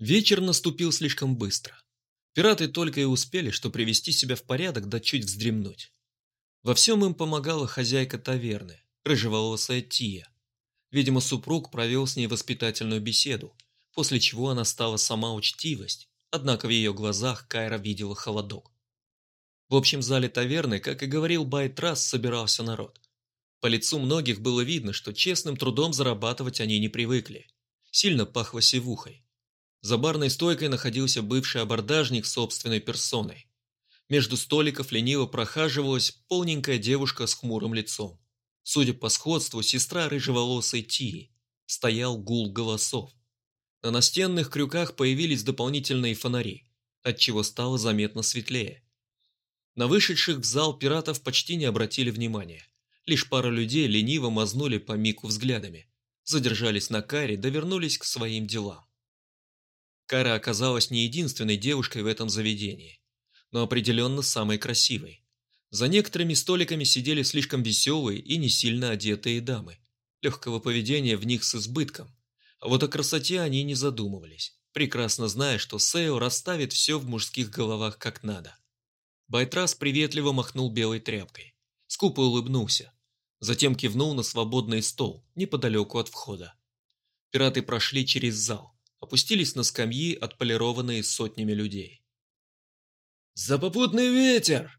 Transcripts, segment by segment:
Вечер наступил слишком быстро. Пираты только и успели, что привести себя в порядок да чуть вздремнуть. Во всем им помогала хозяйка таверны, рыжеволосая Тия. Видимо, супруг провел с ней воспитательную беседу, после чего она стала сама учтивость, однако в ее глазах Кайра видела холодок. В общем зале таверны, как и говорил Байтрас, собирался народ. По лицу многих было видно, что честным трудом зарабатывать они не привыкли. Сильно пахло севухой. За барной стойкой находился бывший абордажник собственной персоной. Между столиков лениво прохаживалась полненькая девушка с хмурым лицом. Судя по сходству, сестра рыжеволосой Тии. Стоял гул голосов. На настенных крюках появились дополнительные фонари, отчего стало заметно светлее. На вышедших в зал пиратов почти не обратили внимания. Лишь пара людей лениво мазнули по Мику взглядами, задержались на каре да к своим делам. Кара оказалась не единственной девушкой в этом заведении, но определенно самой красивой. За некоторыми столиками сидели слишком веселые и не сильно одетые дамы. Легкого поведения в них с избытком. А вот о красоте они не задумывались, прекрасно зная, что Сео расставит все в мужских головах как надо. Байтрас приветливо махнул белой тряпкой. Скупо улыбнулся. Затем кивнул на свободный стол, неподалеку от входа. Пираты прошли через зал опустились на скамьи, отполированные сотнями людей. «За попутный ветер!»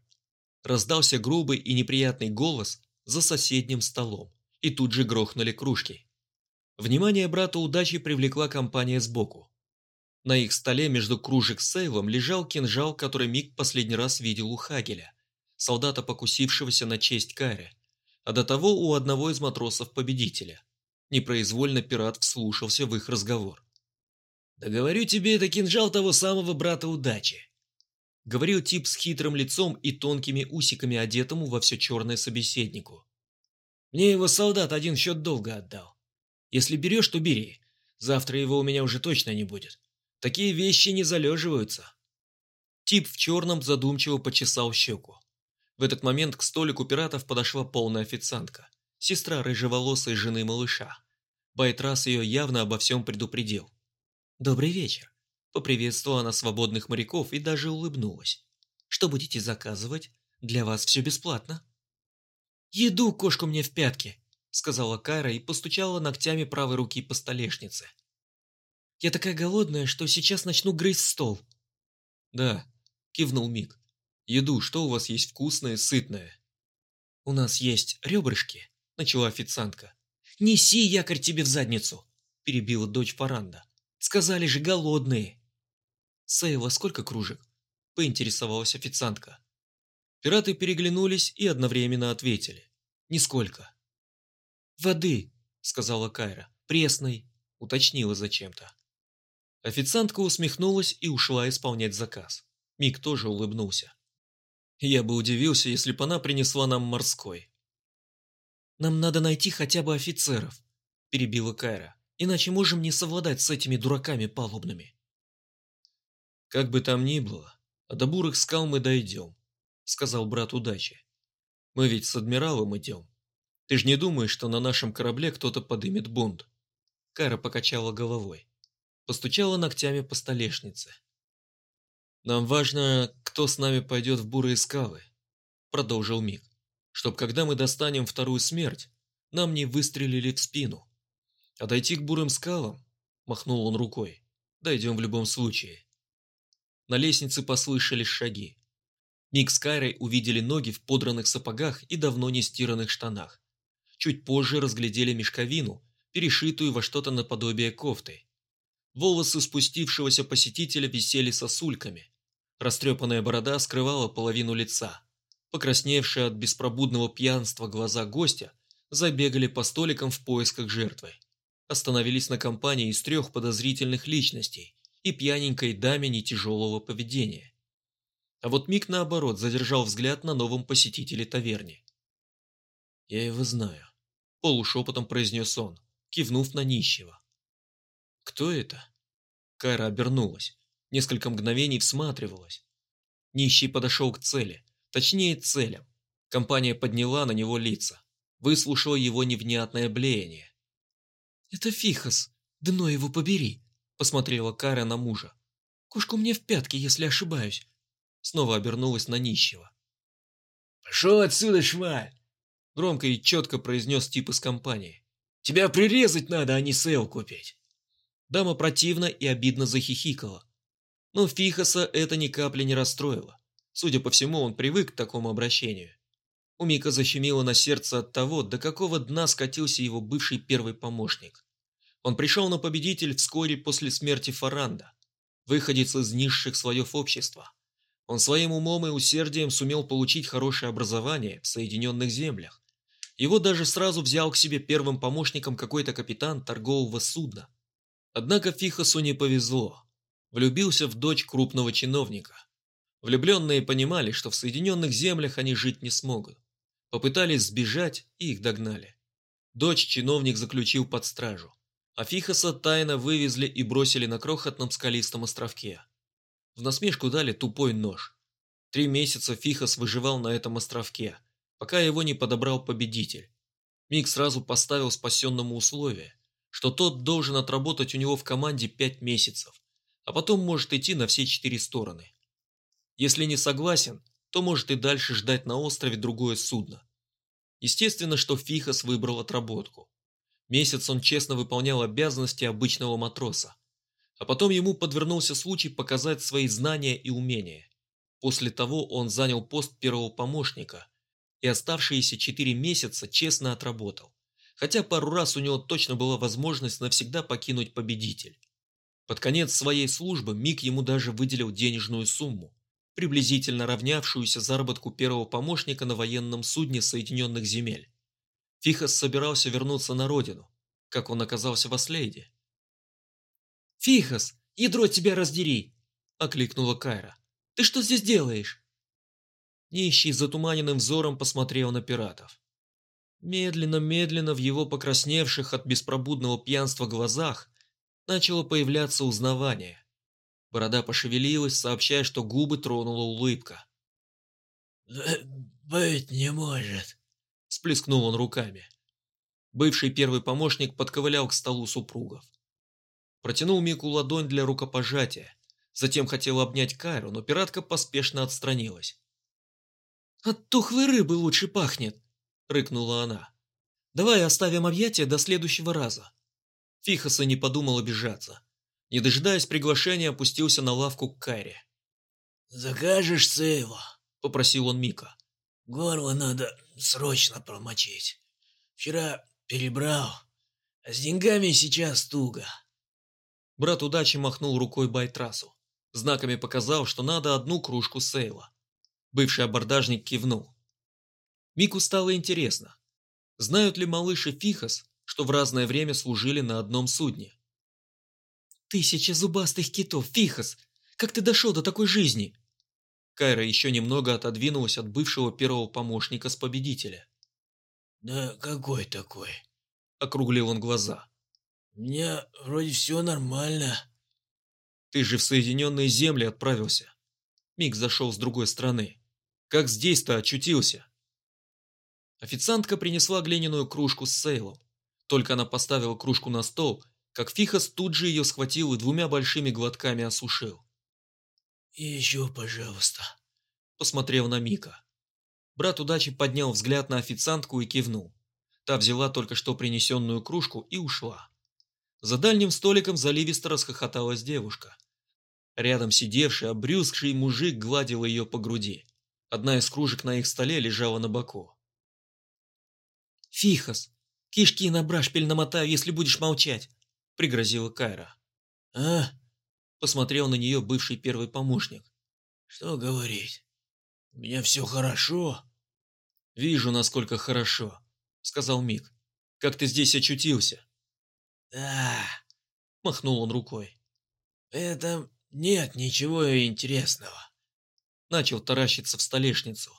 Раздался грубый и неприятный голос за соседним столом, и тут же грохнули кружки. Внимание брата удачи привлекла компания сбоку. На их столе между кружек с сейлом лежал кинжал, который Мик последний раз видел у Хагеля, солдата, покусившегося на честь Каря, а до того у одного из матросов-победителя. Непроизвольно пират вслушался в их разговор. «Да говорю тебе, это кинжал того самого брата удачи», — говорил тип с хитрым лицом и тонкими усиками, одетому во все черное собеседнику. «Мне его солдат один счет долго отдал. Если берешь, то бери. Завтра его у меня уже точно не будет. Такие вещи не залеживаются». Тип в черном задумчиво почесал щеку. В этот момент к столику пиратов подошла полная официантка, сестра рыжеволосой жены малыша. Байтрас ее явно обо всем предупредил. «Добрый вечер», – поприветствовала она свободных моряков и даже улыбнулась. «Что будете заказывать? Для вас все бесплатно». «Еду кошку мне в пятки», – сказала Кайра и постучала ногтями правой руки по столешнице. «Я такая голодная, что сейчас начну грызть стол». «Да», – кивнул Мик. «Еду, что у вас есть вкусное, сытное?» «У нас есть ребрышки», – начала официантка. «Неси якорь тебе в задницу», – перебила дочь Фаранда. Сказали же, голодные. Сейла, сколько кружек? Поинтересовалась официантка. Пираты переглянулись и одновременно ответили. Нисколько. Воды, сказала Кайра. Пресной, уточнила зачем-то. Официантка усмехнулась и ушла исполнять заказ. Мик тоже улыбнулся. Я бы удивился, если бы она принесла нам морской. Нам надо найти хотя бы офицеров, перебила Кайра иначе можем не совладать с этими дураками палубными. Как бы там ни было, а до бурых скал мы дойдем, сказал брат удачи. Мы ведь с адмиралом идем. Ты ж не думаешь, что на нашем корабле кто-то подымет бунт? Кара покачала головой. Постучала ногтями по столешнице. Нам важно, кто с нами пойдет в бурые скалы, продолжил Мик. Чтоб когда мы достанем вторую смерть, нам не выстрелили в спину. Дойти к бурым скалам, махнул он рукой, дойдем в любом случае. На лестнице послышались шаги. Ник с Кайрой увидели ноги в подранных сапогах и давно не стиранных штанах. Чуть позже разглядели мешковину, перешитую во что-то наподобие кофты. Волосы спустившегося посетителя висели сосульками. Растрепанная борода скрывала половину лица. Покрасневшие от беспробудного пьянства глаза гостя забегали по столикам в поисках жертвы остановились на компании из трех подозрительных личностей и пьяненькой даме нетяжелого поведения. А вот Мик, наоборот, задержал взгляд на новом посетителе таверни. «Я его знаю», – полушепотом произнес он, кивнув на нищего. «Кто это?» Кайра обернулась, несколько мгновений всматривалась. Нищий подошел к цели, точнее целям. Компания подняла на него лица, выслушала его невнятное блеяние. «Это Фихос, дно его побери», – посмотрела Кара на мужа. «Кошку мне в пятки, если ошибаюсь». Снова обернулась на нищего. «Пошел отсюда, шваль!» Громко и четко произнес тип из компании. «Тебя прирезать надо, а не сейл купить!» Дама противно и обидно захихикала. Но Фихоса это ни капли не расстроило. Судя по всему, он привык к такому обращению. У Мика защемило на сердце от того, до какого дна скатился его бывший первый помощник. Он пришел на победитель вскоре после смерти Фаранда, выходец из низших слоев общества. Он своим умом и усердием сумел получить хорошее образование в Соединенных Землях. Его даже сразу взял к себе первым помощником какой-то капитан торгового судна. Однако Фихосу не повезло. Влюбился в дочь крупного чиновника. Влюбленные понимали, что в Соединенных Землях они жить не смогут. Попытались сбежать и их догнали. Дочь чиновник заключил под стражу, а Фихоса тайно вывезли и бросили на крохотном скалистом островке. В насмешку дали тупой нож. Три месяца Фихос выживал на этом островке, пока его не подобрал победитель. Миг сразу поставил спасенному условие, что тот должен отработать у него в команде пять месяцев, а потом может идти на все четыре стороны. Если не согласен, то может и дальше ждать на острове другое судно. Естественно, что Фихос выбрал отработку. Месяц он честно выполнял обязанности обычного матроса. А потом ему подвернулся случай показать свои знания и умения. После того он занял пост первого помощника и оставшиеся четыре месяца честно отработал. Хотя пару раз у него точно была возможность навсегда покинуть победитель. Под конец своей службы Мик ему даже выделил денежную сумму приблизительно равнявшуюся заработку первого помощника на военном судне Соединенных земель. Фихос собирался вернуться на родину, как он оказался в Аслейде. «Фихос, ядро тебя раздери!» – окликнула Кайра. «Ты что здесь делаешь?» Нищий затуманенным взором посмотрел на пиратов. Медленно-медленно в его покрасневших от беспробудного пьянства глазах начало появляться узнавание. Борода пошевелилась, сообщая, что губы тронула улыбка. «Быть не может», – сплескнул он руками. Бывший первый помощник подковылял к столу супругов. Протянул Мику ладонь для рукопожатия, затем хотел обнять Кайру, но пиратка поспешно отстранилась. «От тухлой рыбы лучше пахнет», – рыкнула она. «Давай оставим объятия до следующего раза». Фихоса не подумал обижаться. Не дожидаясь приглашения, опустился на лавку к Кайре. «Закажешь сейва?» – попросил он Мика. «Горло надо срочно промочить. Вчера перебрал, а с деньгами сейчас туго». Брат удачи махнул рукой Байтрасу. Знаками показал, что надо одну кружку сейла. Бывший абордажник кивнул. Мику стало интересно. Знают ли малыш и Фихос, что в разное время служили на одном судне? Тысяча зубастых китов, Фихос! Как ты дошел до такой жизни?» Кайра еще немного отодвинулась от бывшего первого помощника с победителя. «Да какой такой?» – округлил он глаза. «У меня вроде все нормально». «Ты же в Соединенные Земли отправился». Мик зашел с другой стороны. «Как здесь-то очутился?» Официантка принесла глиняную кружку с сейлом. Только она поставила кружку на стол, как Фихос тут же ее схватил и двумя большими глотками осушил. еще, пожалуйста», – посмотрел на Мика. Брат удачи поднял взгляд на официантку и кивнул. Та взяла только что принесенную кружку и ушла. За дальним столиком заливисто расхохоталась девушка. Рядом сидевший, обрюзгший мужик гладил ее по груди. Одна из кружек на их столе лежала на боку. «Фихос, кишки на брашпиль намотаю, если будешь молчать!» – пригрозила Кайра. «А?» – посмотрел на нее бывший первый помощник. «Что говорить? У меня все хорошо?» «Вижу, насколько хорошо», – сказал Мик. «Как ты здесь очутился?» «Да», – махнул он рукой. «Это нет ничего интересного». Начал таращиться в столешницу.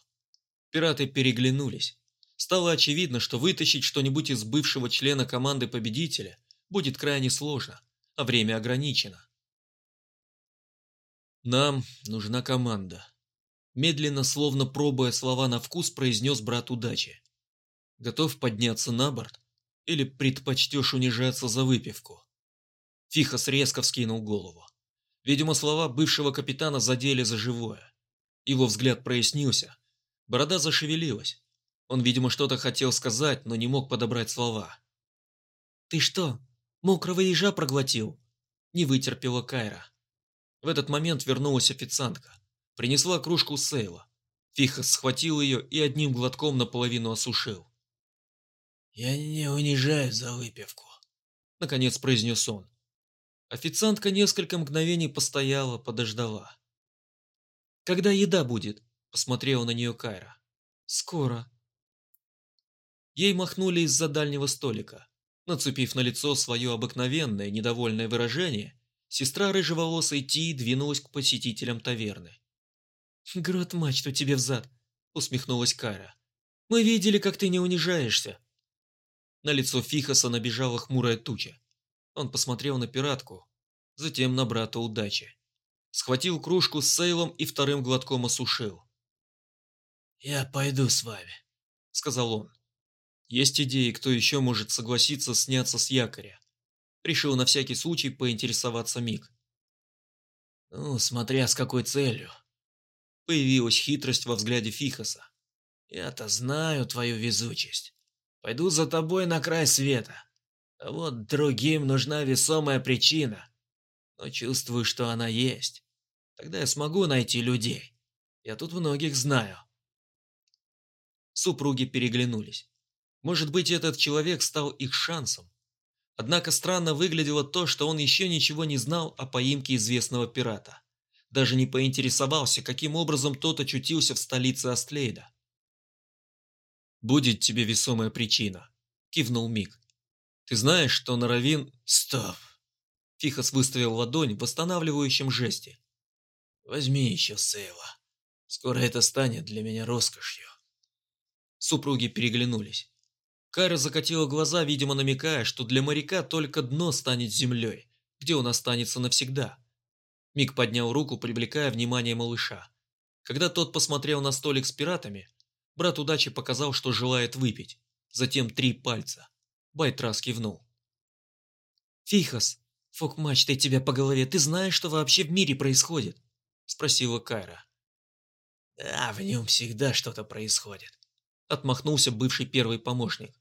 Пираты переглянулись. Стало очевидно, что вытащить что-нибудь из бывшего члена команды победителя будет крайне сложно, а время ограничено. «Нам нужна команда», – медленно, словно пробуя слова на вкус, произнес брат удачи. «Готов подняться на борт или предпочтешь унижаться за выпивку?» Фихос резко вскинул голову. Видимо, слова бывшего капитана задели за живое. Его взгляд прояснился. Борода зашевелилась. Он, видимо, что-то хотел сказать, но не мог подобрать слова. «Ты что, мокрого ежа проглотил?» Не вытерпела Кайра. В этот момент вернулась официантка. Принесла кружку сейла. Фихос схватил ее и одним глотком наполовину осушил. «Я не унижаюсь за выпивку», — наконец произнес он. Официантка несколько мгновений постояла, подождала. «Когда еда будет?» – посмотрела на нее Кайра. «Скоро». Ей махнули из-за дальнего столика. Нацепив на лицо свое обыкновенное недовольное выражение, сестра рыжеволосой Ти двинулась к посетителям таверны. «Грот мачту тебе взад», – усмехнулась Кайра. «Мы видели, как ты не унижаешься. На лицо Фихоса набежала хмурая туча. Он посмотрел на пиратку, затем на брата удачи. Схватил кружку с сейлом и вторым глотком осушил. «Я пойду с вами», — сказал он. «Есть идеи, кто еще может согласиться сняться с якоря?» Решил на всякий случай поинтересоваться Мик. «Ну, смотря с какой целью». Появилась хитрость во взгляде Фихоса. «Я-то знаю твою везучесть. Пойду за тобой на край света. А вот другим нужна весомая причина. Но чувствую, что она есть. Тогда я смогу найти людей. Я тут многих знаю. Супруги переглянулись. Может быть, этот человек стал их шансом. Однако странно выглядело то, что он еще ничего не знал о поимке известного пирата. Даже не поинтересовался, каким образом тот очутился в столице Астлейда. «Будет тебе весомая причина», – кивнул Мик. «Ты знаешь, что Наравин...» «Стоп!» Фихос выставил ладонь в восстанавливающем жесте. «Возьми еще Сейла. Скоро это станет для меня роскошью». Супруги переглянулись. Кара закатила глаза, видимо намекая, что для моряка только дно станет землей, где он останется навсегда. Мик поднял руку, привлекая внимание малыша. Когда тот посмотрел на столик с пиратами, Брат удачи показал, что желает выпить. Затем три пальца. Байтрас кивнул. «Фихос, фок мачтой тебя по голове, ты знаешь, что вообще в мире происходит?» Спросила Кайра. «Да, в нем всегда что-то происходит», — отмахнулся бывший первый помощник.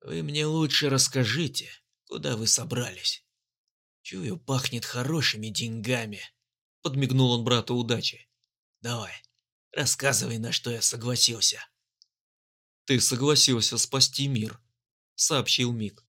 «Вы мне лучше расскажите, куда вы собрались. Чую, пахнет хорошими деньгами», — подмигнул он брату удачи. «Давай, Рассказывай, на что я согласился. Ты согласился спасти мир, сообщил Мик.